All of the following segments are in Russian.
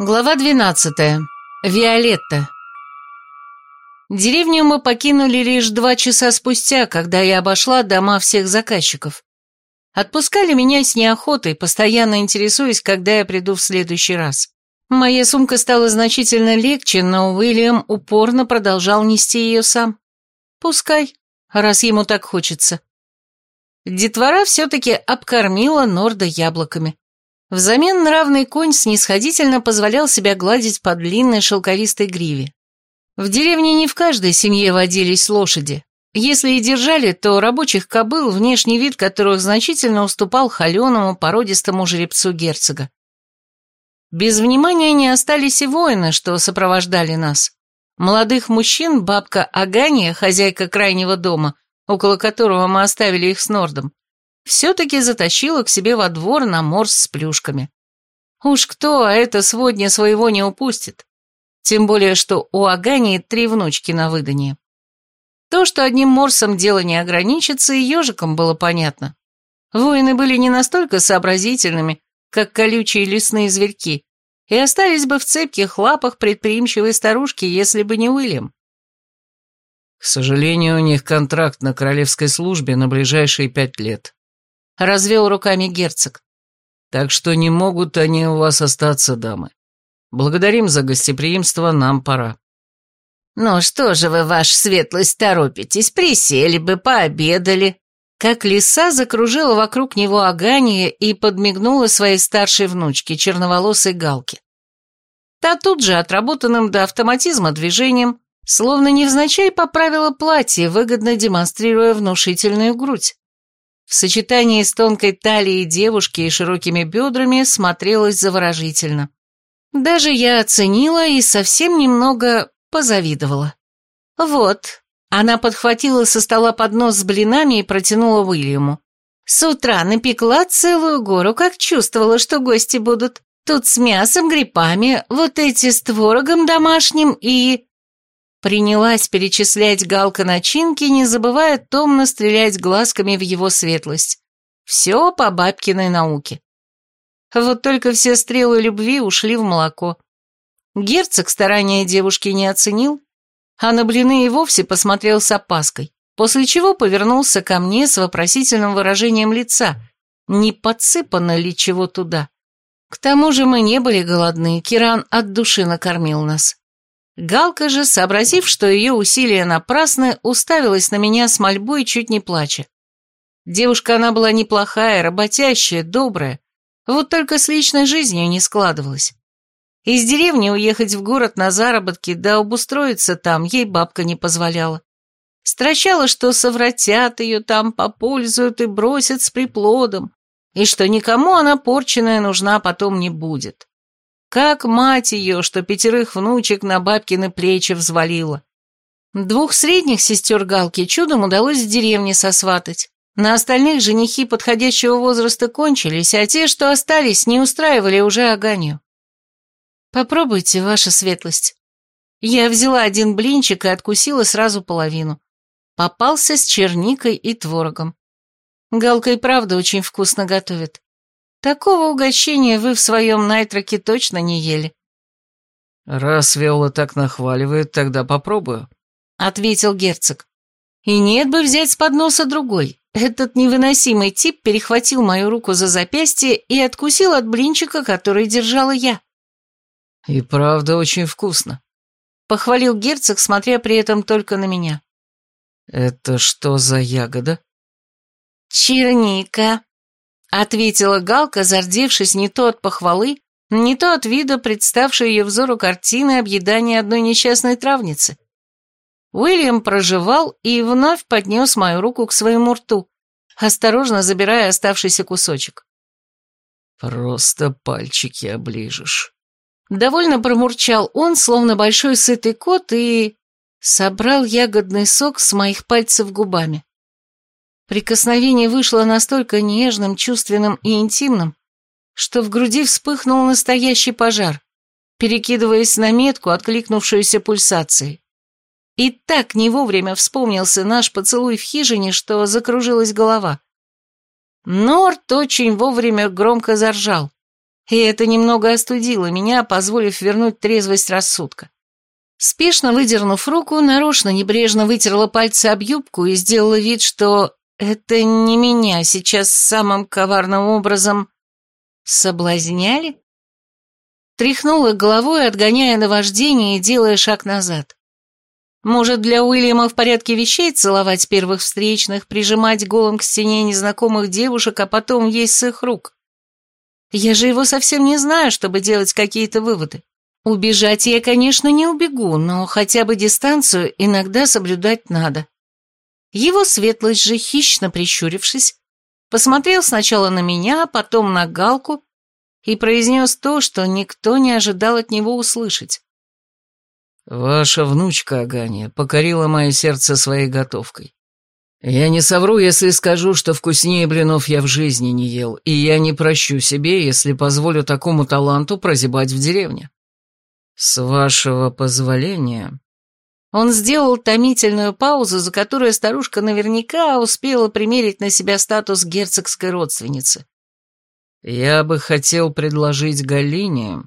Глава 12. Виолетта. Деревню мы покинули лишь два часа спустя, когда я обошла дома всех заказчиков. Отпускали меня с неохотой, постоянно интересуясь, когда я приду в следующий раз. Моя сумка стала значительно легче, но Уильям упорно продолжал нести ее сам. Пускай, раз ему так хочется. Детвора все-таки обкормила Норда яблоками. Взамен нравный конь снисходительно позволял себя гладить по длинной шелковистой гриве. В деревне не в каждой семье водились лошади. Если и держали, то рабочих кобыл, внешний вид которых значительно уступал холеному породистому жеребцу герцога. Без внимания не остались и воины, что сопровождали нас. Молодых мужчин бабка Агания, хозяйка крайнего дома, около которого мы оставили их с Нордом, все-таки затащила к себе во двор на морс с плюшками. Уж кто, а это сводня своего не упустит. Тем более, что у Агании три внучки на выданье. То, что одним морсом дело не ограничится, и ежикам было понятно. Воины были не настолько сообразительными, как колючие лесные зверьки, и остались бы в цепких лапах предприимчивой старушки, если бы не Уильям. К сожалению, у них контракт на королевской службе на ближайшие пять лет развел руками герцог. Так что не могут они у вас остаться, дамы. Благодарим за гостеприимство, нам пора. Ну что же вы, ваша светлость, торопитесь, присели бы, пообедали. Как лиса закружила вокруг него Агания и подмигнула своей старшей внучке, черноволосой Галке. Та тут же, отработанным до автоматизма движением, словно невзначай поправила платье, выгодно демонстрируя внушительную грудь в сочетании с тонкой талией девушки и широкими бедрами смотрелась заворожительно. Даже я оценила и совсем немного позавидовала. Вот, она подхватила со стола поднос с блинами и протянула Уильяму. С утра напекла целую гору, как чувствовала, что гости будут. Тут с мясом, грибами, вот эти с творогом домашним и... Принялась перечислять Галка начинки, не забывая томно стрелять глазками в его светлость. Все по бабкиной науке. Вот только все стрелы любви ушли в молоко. Герцог старания девушки не оценил, а на блины и вовсе посмотрел с опаской, после чего повернулся ко мне с вопросительным выражением лица, не подсыпано ли чего туда. К тому же мы не были голодны, Киран от души накормил нас. Галка же, сообразив, что ее усилия напрасны, уставилась на меня с мольбой, чуть не плача. Девушка она была неплохая, работящая, добрая, вот только с личной жизнью не складывалась. Из деревни уехать в город на заработки, да обустроиться там ей бабка не позволяла. Стращала, что совратят ее там, попользуют и бросят с приплодом, и что никому она порченная нужна потом не будет. Как мать ее, что пятерых внучек на бабкины плечи взвалила. Двух средних сестер Галки чудом удалось в деревне сосватать. На остальных женихи подходящего возраста кончились, а те, что остались, не устраивали уже Аганью. Попробуйте, ваша светлость. Я взяла один блинчик и откусила сразу половину. Попался с черникой и творогом. Галка и правда очень вкусно готовит. Такого угощения вы в своем найтроке точно не ели. Раз Виола так нахваливает, тогда попробую, ответил герцог. И нет бы взять с подноса другой. Этот невыносимый тип перехватил мою руку за запястье и откусил от блинчика, который держала я. И правда очень вкусно. Похвалил герцог, смотря при этом только на меня. Это что за ягода? Черника, Ответила Галка, зардевшись не то от похвалы, не то от вида, представшей ее взору картины объедания одной несчастной травницы. Уильям проживал и вновь поднес мою руку к своему рту, осторожно забирая оставшийся кусочек. «Просто пальчики оближешь». Довольно промурчал он, словно большой сытый кот, и... собрал ягодный сок с моих пальцев губами. Прикосновение вышло настолько нежным, чувственным и интимным, что в груди вспыхнул настоящий пожар, перекидываясь на метку, откликнувшуюся пульсацией. И так не вовремя вспомнился наш поцелуй в хижине, что закружилась голова. Норт очень вовремя громко заржал, И это немного остудило меня, позволив вернуть трезвость рассудка. Спешно выдернув руку, нарочно небрежно вытерла пальцы об юбку и сделала вид, что это не меня сейчас самым коварным образом соблазняли? Тряхнула головой, отгоняя наваждение и делая шаг назад. Может, для Уильяма в порядке вещей целовать первых встречных, прижимать голым к стене незнакомых девушек, а потом есть с их рук? Я же его совсем не знаю, чтобы делать какие-то выводы. Убежать я, конечно, не убегу, но хотя бы дистанцию иногда соблюдать надо. Его светлость же, хищно прищурившись, посмотрел сначала на меня, потом на Галку и произнес то, что никто не ожидал от него услышать. «Ваша внучка Аганья покорила мое сердце своей готовкой. Я не совру, если скажу, что вкуснее блинов я в жизни не ел, и я не прощу себе, если позволю такому таланту прозябать в деревне. С вашего позволения...» Он сделал томительную паузу, за которую старушка наверняка успела примерить на себя статус герцогской родственницы. «Я бы хотел предложить Галине...»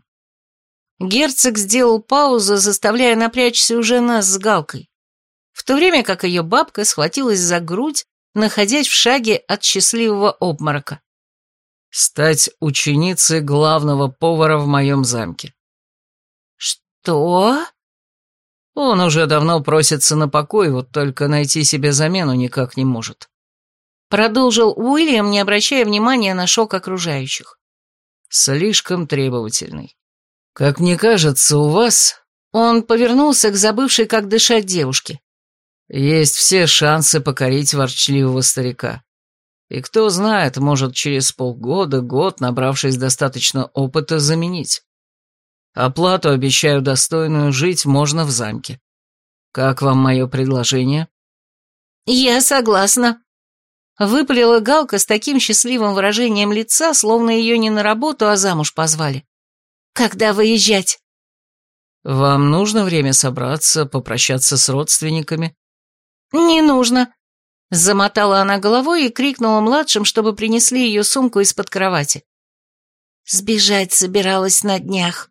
Герцог сделал паузу, заставляя напрячься уже нас с Галкой в то время как ее бабка схватилась за грудь, находясь в шаге от счастливого обморока. «Стать ученицей главного повара в моем замке». «Что?» Он уже давно просится на покой, вот только найти себе замену никак не может. Продолжил Уильям, не обращая внимания на шок окружающих. Слишком требовательный. Как мне кажется, у вас... Он повернулся к забывшей, как дышать девушке. Есть все шансы покорить ворчливого старика. И кто знает, может через полгода, год, набравшись достаточно опыта, заменить. Оплату обещаю достойную, жить можно в замке. Как вам мое предложение? Я согласна. Выпалила Галка с таким счастливым выражением лица, словно ее не на работу, а замуж позвали. Когда выезжать? Вам нужно время собраться, попрощаться с родственниками? «Не нужно», — замотала она головой и крикнула младшим, чтобы принесли ее сумку из-под кровати. «Сбежать собиралась на днях», —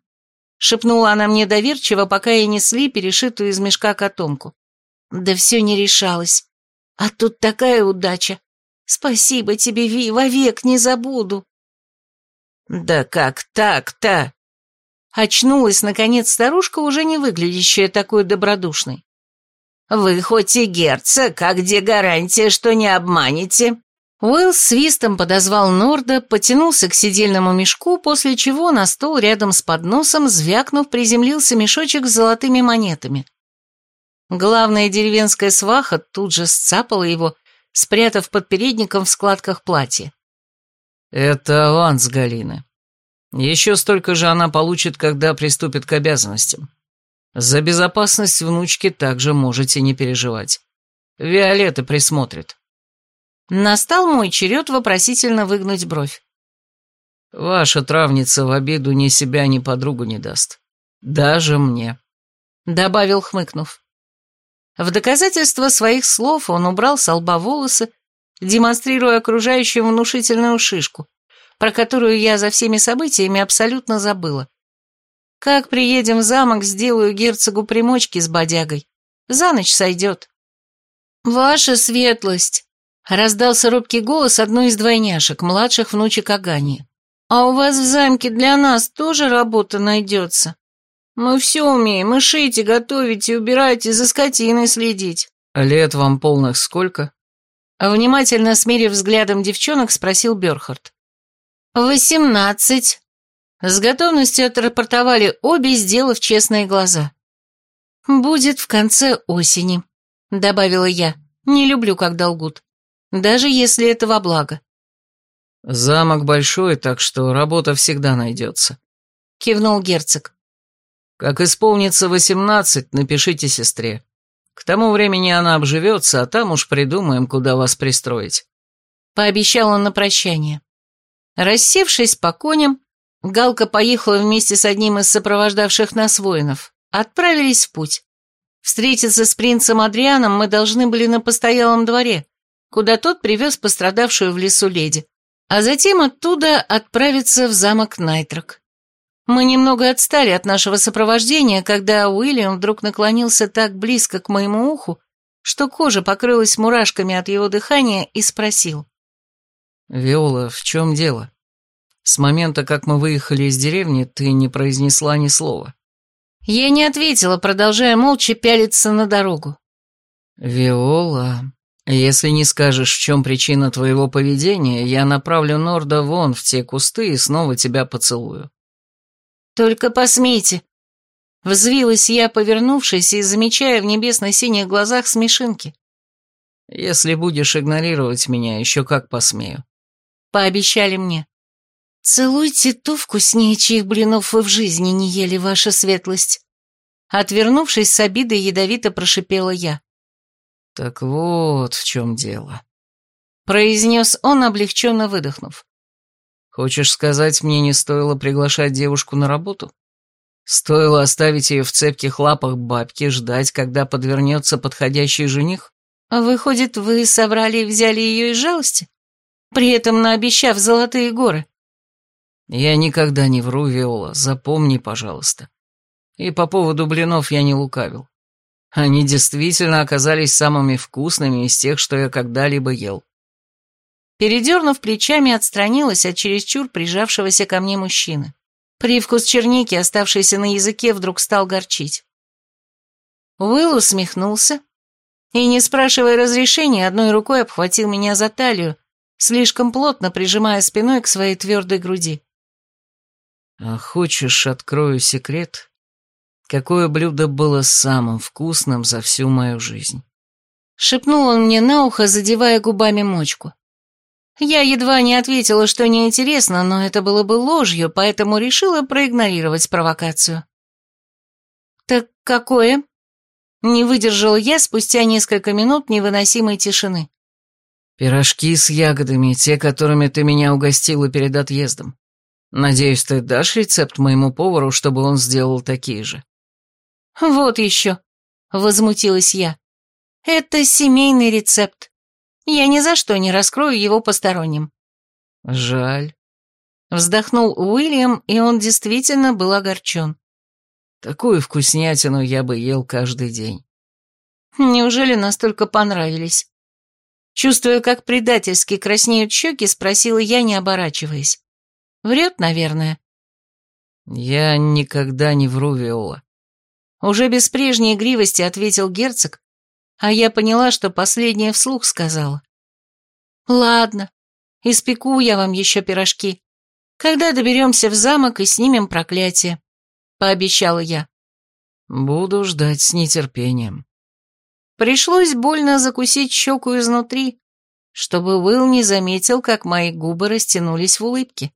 шепнула она мне доверчиво, пока ей несли перешитую из мешка котомку. «Да все не решалось. А тут такая удача. Спасибо тебе, Ви, вовек не забуду». «Да как так-то?» Очнулась, наконец, старушка, уже не выглядящая такой добродушной. «Вы хоть и герцог, а где гарантия, что не обманете?» Уэлл свистом подозвал Норда, потянулся к сидельному мешку, после чего на стол рядом с подносом, звякнув, приземлился мешочек с золотыми монетами. Главная деревенская сваха тут же сцапала его, спрятав под передником в складках платья. «Это аванс Галины. Еще столько же она получит, когда приступит к обязанностям. За безопасность внучки также можете не переживать. Виолетта присмотрит. Настал мой черед вопросительно выгнуть бровь. Ваша травница в обиду ни себя, ни подругу не даст. Даже мне. Добавил, хмыкнув. В доказательство своих слов он убрал с лба волосы, демонстрируя окружающим внушительную шишку, про которую я за всеми событиями абсолютно забыла. Как приедем в замок, сделаю герцогу примочки с бодягой. За ночь сойдет. Ваша светлость, раздался робкий голос одной из двойняшек, младших внучек Агани. А у вас в замке для нас тоже работа найдется? Мы все умеем, и шить, и готовить, и убирать, и за скотиной следить. Лет вам полных сколько? Внимательно смерив взглядом девчонок, спросил Берхард. «Восемнадцать», с готовностью отрапортовали обе, сделав честные глаза. «Будет в конце осени», — добавила я. «Не люблю, когда лгут. Даже если это во благо». «Замок большой, так что работа всегда найдется», — кивнул герцог. «Как исполнится восемнадцать, напишите сестре. К тому времени она обживется, а там уж придумаем, куда вас пристроить». Пообещал он на прощание. Рассевшись по коням, Галка поехала вместе с одним из сопровождавших нас воинов. Отправились в путь. Встретиться с принцем Адрианом мы должны были на постоялом дворе, куда тот привез пострадавшую в лесу леди. а затем оттуда отправиться в замок Найтрок. Мы немного отстали от нашего сопровождения, когда Уильям вдруг наклонился так близко к моему уху, что кожа покрылась мурашками от его дыхания и спросил. «Виола, в чем дело? С момента, как мы выехали из деревни, ты не произнесла ни слова». Я не ответила, продолжая молча пялиться на дорогу. «Виола, если не скажешь, в чем причина твоего поведения, я направлю Норда вон в те кусты и снова тебя поцелую». «Только посмейте!» Взвилась я, повернувшись и замечая в небесно-синих глазах смешинки. «Если будешь игнорировать меня, еще как посмею». Пообещали мне. «Целуйте ту вкуснее, чьих блинов вы в жизни не ели, ваша светлость». Отвернувшись с обидой, ядовито прошипела я. «Так вот в чем дело», — произнес он, облегченно выдохнув. «Хочешь сказать, мне не стоило приглашать девушку на работу? Стоило оставить ее в цепких лапах бабки, ждать, когда подвернется подходящий жених?» «Выходит, вы собрали и взяли ее из жалости, при этом наобещав золотые горы?» Я никогда не вру, Виола, запомни, пожалуйста. И по поводу блинов я не лукавил. Они действительно оказались самыми вкусными из тех, что я когда-либо ел. Передернув плечами, отстранилась от чересчур прижавшегося ко мне мужчины. Привкус черники, оставшийся на языке, вдруг стал горчить. Уилл усмехнулся и, не спрашивая разрешения, одной рукой обхватил меня за талию, слишком плотно прижимая спиной к своей твердой груди. А хочешь, открою секрет? Какое блюдо было самым вкусным за всю мою жизнь? Шепнул он мне на ухо, задевая губами мочку. Я едва не ответила, что неинтересно, но это было бы ложью, поэтому решила проигнорировать провокацию. «Так какое?» Не выдержала я спустя несколько минут невыносимой тишины. «Пирожки с ягодами, те, которыми ты меня угостила перед отъездом. Надеюсь, ты дашь рецепт моему повару, чтобы он сделал такие же». «Вот еще», — возмутилась я. «Это семейный рецепт. Я ни за что не раскрою его посторонним». «Жаль». Вздохнул Уильям, и он действительно был огорчен. «Такую вкуснятину я бы ел каждый день». Неужели настолько понравились? Чувствуя, как предательски краснеют щеки, спросила я, не оборачиваясь. Врет, наверное. Я никогда не вру, Виола. Уже без прежней игривости ответил герцог, а я поняла, что последнее вслух сказала. Ладно, испеку я вам еще пирожки. Когда доберемся в замок и снимем проклятие, пообещала я. Буду ждать с нетерпением. Пришлось больно закусить щеку изнутри, чтобы Уилл не заметил, как мои губы растянулись в улыбке.